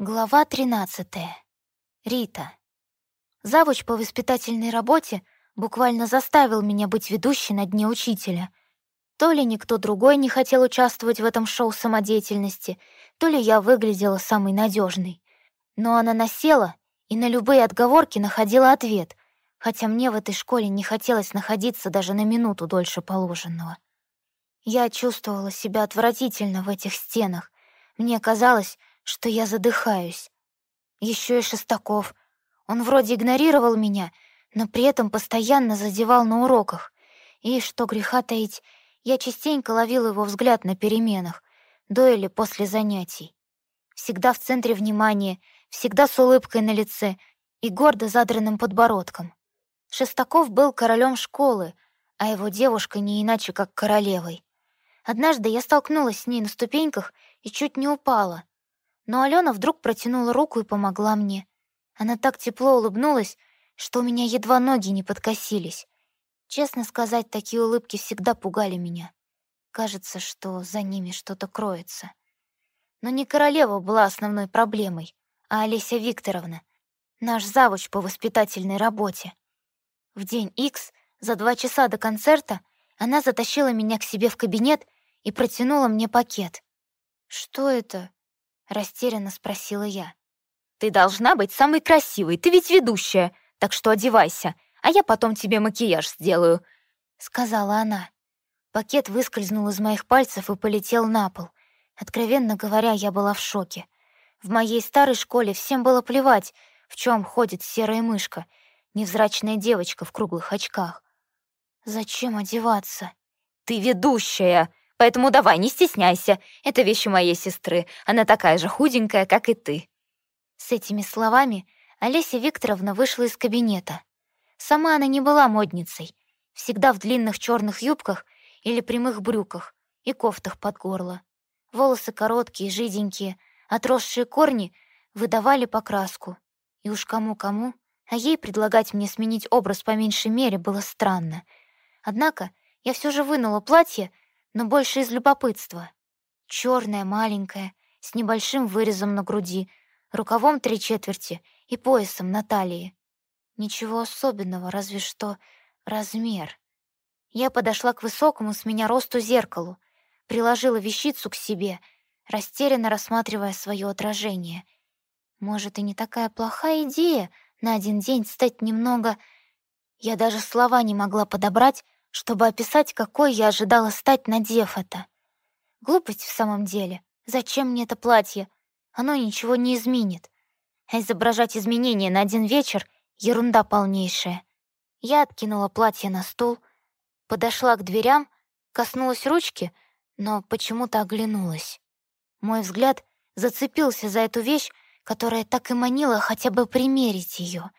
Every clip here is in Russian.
Глава 13. Рита. Завуч по воспитательной работе буквально заставил меня быть ведущей на дне учителя. То ли никто другой не хотел участвовать в этом шоу самодеятельности, то ли я выглядела самой надежной. Но она насела и на любые отговорки находила ответ, хотя мне в этой школе не хотелось находиться даже на минуту дольше положенного. Я чувствовала себя отвратительно в этих стенах. Мне казалось, что я задыхаюсь. Еще и Шестаков. Он вроде игнорировал меня, но при этом постоянно задевал на уроках. И, что греха таить, я частенько ловил его взгляд на переменах, до или после занятий. Всегда в центре внимания, всегда с улыбкой на лице и гордо задранным подбородком. Шестаков был королем школы, а его девушка не иначе, как королевой. Однажды я столкнулась с ней на ступеньках и чуть не упала. Но Алена вдруг протянула руку и помогла мне. Она так тепло улыбнулась, что у меня едва ноги не подкосились. Честно сказать, такие улыбки всегда пугали меня. Кажется, что за ними что-то кроется. Но не королева была основной проблемой, а Олеся Викторовна, наш завуч по воспитательной работе. В день X, за два часа до концерта, она затащила меня к себе в кабинет и протянула мне пакет. «Что это?» Растерянно спросила я. «Ты должна быть самой красивой, ты ведь ведущая, так что одевайся, а я потом тебе макияж сделаю», — сказала она. Пакет выскользнул из моих пальцев и полетел на пол. Откровенно говоря, я была в шоке. В моей старой школе всем было плевать, в чем ходит серая мышка, невзрачная девочка в круглых очках. Зачем одеваться? «Ты ведущая!» Поэтому давай, не стесняйся. Это вещи моей сестры. Она такая же худенькая, как и ты». С этими словами Олеся Викторовна вышла из кабинета. Сама она не была модницей. Всегда в длинных черных юбках или прямых брюках и кофтах под горло. Волосы короткие, жиденькие, отросшие корни выдавали покраску. И уж кому-кому, а ей предлагать мне сменить образ по меньшей мере было странно. Однако я все же вынула платье но больше из любопытства. Черная, маленькая, с небольшим вырезом на груди, рукавом три четверти и поясом на талии. Ничего особенного, разве что размер. Я подошла к высокому с меня росту зеркалу, приложила вещицу к себе, растерянно рассматривая свое отражение. Может, и не такая плохая идея на один день стать немного... Я даже слова не могла подобрать, чтобы описать, какой я ожидала стать, надев это. Глупость в самом деле. Зачем мне это платье? Оно ничего не изменит. А изображать изменения на один вечер — ерунда полнейшая. Я откинула платье на стул, подошла к дверям, коснулась ручки, но почему-то оглянулась. Мой взгляд зацепился за эту вещь, которая так и манила хотя бы примерить ее.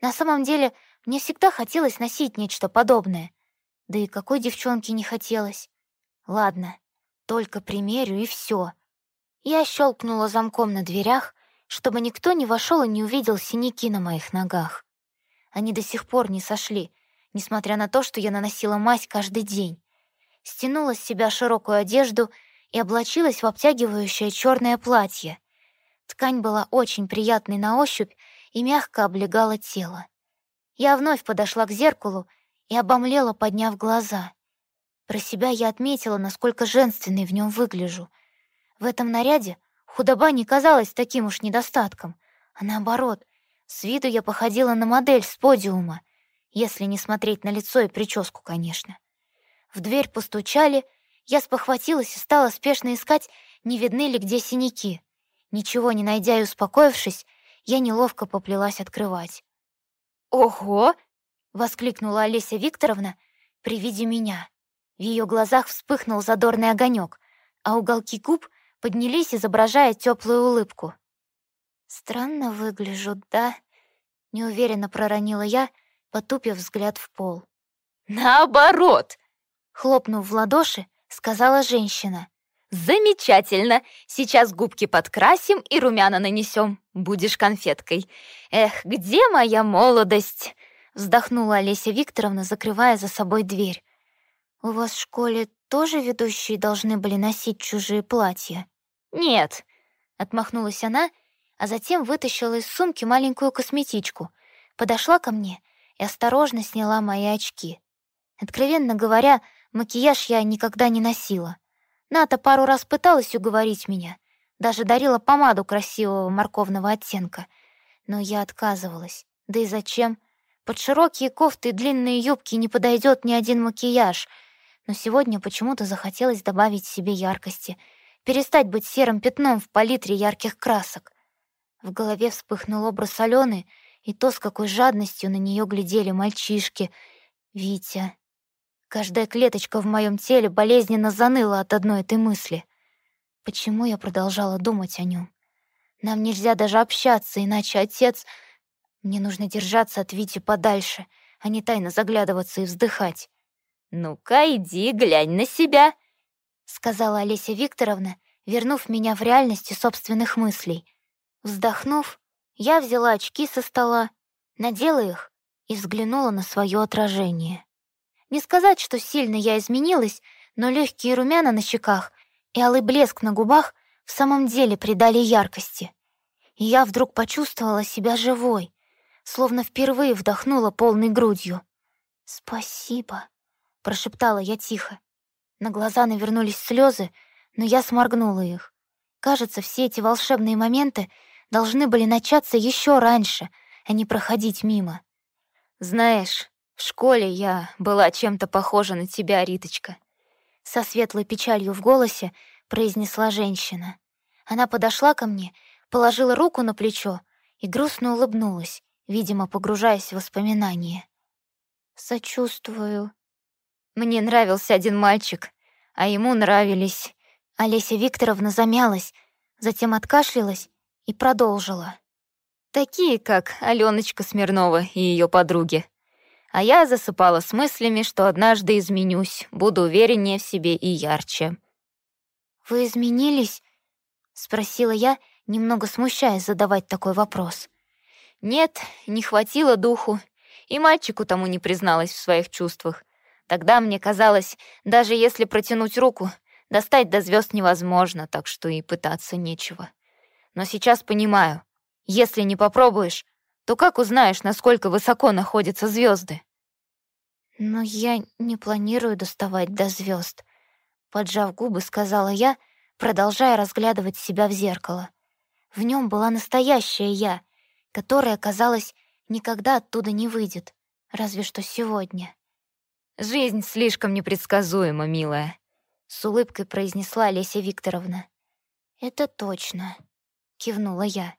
На самом деле, мне всегда хотелось носить нечто подобное — да и какой девчонке не хотелось. Ладно, только примерю и все. Я щелкнула замком на дверях, чтобы никто не вошел и не увидел синяки на моих ногах. Они до сих пор не сошли, несмотря на то, что я наносила мазь каждый день. Стянула с себя широкую одежду и облачилась в обтягивающее черное платье. Ткань была очень приятной на ощупь и мягко облегала тело. Я вновь подошла к зеркалу и обомлела, подняв глаза. Про себя я отметила, насколько женственной в нем выгляжу. В этом наряде худоба не казалась таким уж недостатком, а наоборот, с виду я походила на модель с подиума, если не смотреть на лицо и прическу, конечно. В дверь постучали, я спохватилась и стала спешно искать, не видны ли где синяки. Ничего не найдя и успокоившись, я неловко поплелась открывать. «Ого!» Воскликнула Олеся Викторовна при виде меня. В ее глазах вспыхнул задорный огонек, а уголки губ поднялись, изображая теплую улыбку. «Странно выгляжу, да?» — неуверенно проронила я, потупив взгляд в пол. «Наоборот!» — хлопнув в ладоши, сказала женщина. «Замечательно! Сейчас губки подкрасим и румяна нанесем. Будешь конфеткой. Эх, где моя молодость?» Вздохнула Олеся Викторовна, закрывая за собой дверь. «У вас в школе тоже ведущие должны были носить чужие платья?» «Нет», — отмахнулась она, а затем вытащила из сумки маленькую косметичку, подошла ко мне и осторожно сняла мои очки. Откровенно говоря, макияж я никогда не носила. Ната пару раз пыталась уговорить меня, даже дарила помаду красивого морковного оттенка. Но я отказывалась. Да и зачем? Под широкие кофты и длинные юбки не подойдет ни один макияж. Но сегодня почему-то захотелось добавить себе яркости, перестать быть серым пятном в палитре ярких красок. В голове вспыхнул образ Алены и то, с какой жадностью на нее глядели мальчишки. Витя. Каждая клеточка в моем теле болезненно заныла от одной этой мысли. Почему я продолжала думать о нем? Нам нельзя даже общаться, иначе отец... Мне нужно держаться от Вити подальше, а не тайно заглядываться и вздыхать. «Ну-ка, иди, глянь на себя», — сказала Олеся Викторовна, вернув меня в реальности собственных мыслей. Вздохнув, я взяла очки со стола, надела их и взглянула на свое отражение. Не сказать, что сильно я изменилась, но легкие румяна на щеках и алый блеск на губах в самом деле придали яркости. И я вдруг почувствовала себя живой, словно впервые вдохнула полной грудью. «Спасибо», — прошептала я тихо. На глаза навернулись слезы, но я сморгнула их. Кажется, все эти волшебные моменты должны были начаться еще раньше, а не проходить мимо. «Знаешь, в школе я была чем-то похожа на тебя, Риточка», — со светлой печалью в голосе произнесла женщина. Она подошла ко мне, положила руку на плечо и грустно улыбнулась, видимо, погружаясь в воспоминания. «Сочувствую». «Мне нравился один мальчик, а ему нравились...» Олеся Викторовна замялась, затем откашлялась и продолжила. «Такие, как Алёночка Смирнова и ее подруги. А я засыпала с мыслями, что однажды изменюсь, буду увереннее в себе и ярче». «Вы изменились?» — спросила я, немного смущаясь задавать такой вопрос. Нет, не хватило духу, и мальчику тому не призналась в своих чувствах. Тогда мне казалось, даже если протянуть руку, достать до звезд невозможно, так что и пытаться нечего. Но сейчас понимаю, если не попробуешь, то как узнаешь, насколько высоко находятся звезды? Но я не планирую доставать до звезд, поджав губы, сказала я, продолжая разглядывать себя в зеркало. В нем была настоящая я — которая, казалось, никогда оттуда не выйдет, разве что сегодня. «Жизнь слишком непредсказуема, милая», — с улыбкой произнесла Олеся Викторовна. «Это точно», — кивнула я.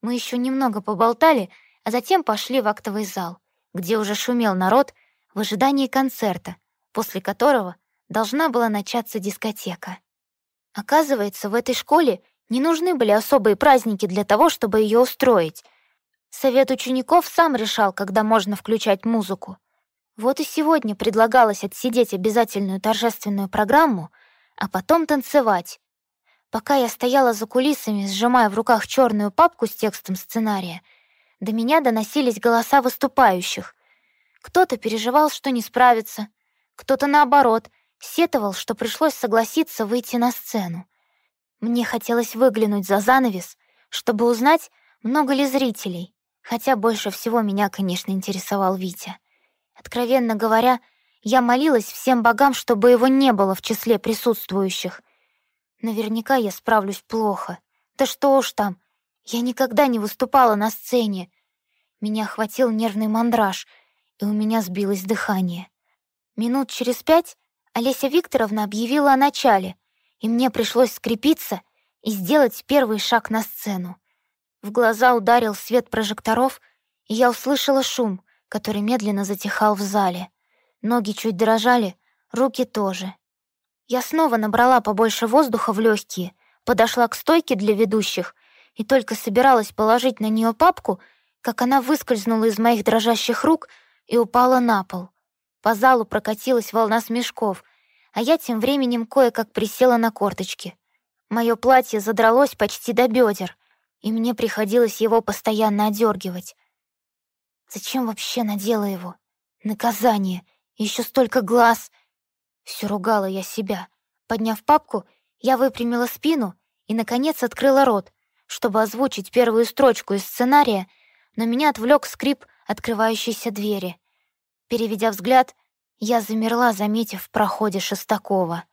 Мы еще немного поболтали, а затем пошли в актовый зал, где уже шумел народ в ожидании концерта, после которого должна была начаться дискотека. Оказывается, в этой школе не нужны были особые праздники для того, чтобы ее устроить — Совет учеников сам решал, когда можно включать музыку. Вот и сегодня предлагалось отсидеть обязательную торжественную программу, а потом танцевать. Пока я стояла за кулисами, сжимая в руках черную папку с текстом сценария, до меня доносились голоса выступающих. Кто-то переживал, что не справится, кто-то, наоборот, сетовал, что пришлось согласиться выйти на сцену. Мне хотелось выглянуть за занавес, чтобы узнать, много ли зрителей. Хотя больше всего меня, конечно, интересовал Витя. Откровенно говоря, я молилась всем богам, чтобы его не было в числе присутствующих. Наверняка я справлюсь плохо. Да что уж там, я никогда не выступала на сцене. Меня охватил нервный мандраж, и у меня сбилось дыхание. Минут через пять Олеся Викторовна объявила о начале, и мне пришлось скрепиться и сделать первый шаг на сцену. В глаза ударил свет прожекторов, и я услышала шум, который медленно затихал в зале. Ноги чуть дрожали, руки тоже. Я снова набрала побольше воздуха в легкие, подошла к стойке для ведущих и только собиралась положить на нее папку, как она выскользнула из моих дрожащих рук и упала на пол. По залу прокатилась волна смешков, а я тем временем кое-как присела на корточки. Мое платье задралось почти до бедер, и мне приходилось его постоянно одергивать. Зачем вообще надела его? Наказание, еще столько глаз. Все ругала я себя. Подняв папку, я выпрямила спину и, наконец, открыла рот, чтобы озвучить первую строчку из сценария, но меня отвлек скрип открывающейся двери. Переведя взгляд, я замерла, заметив в проходе Шестакова.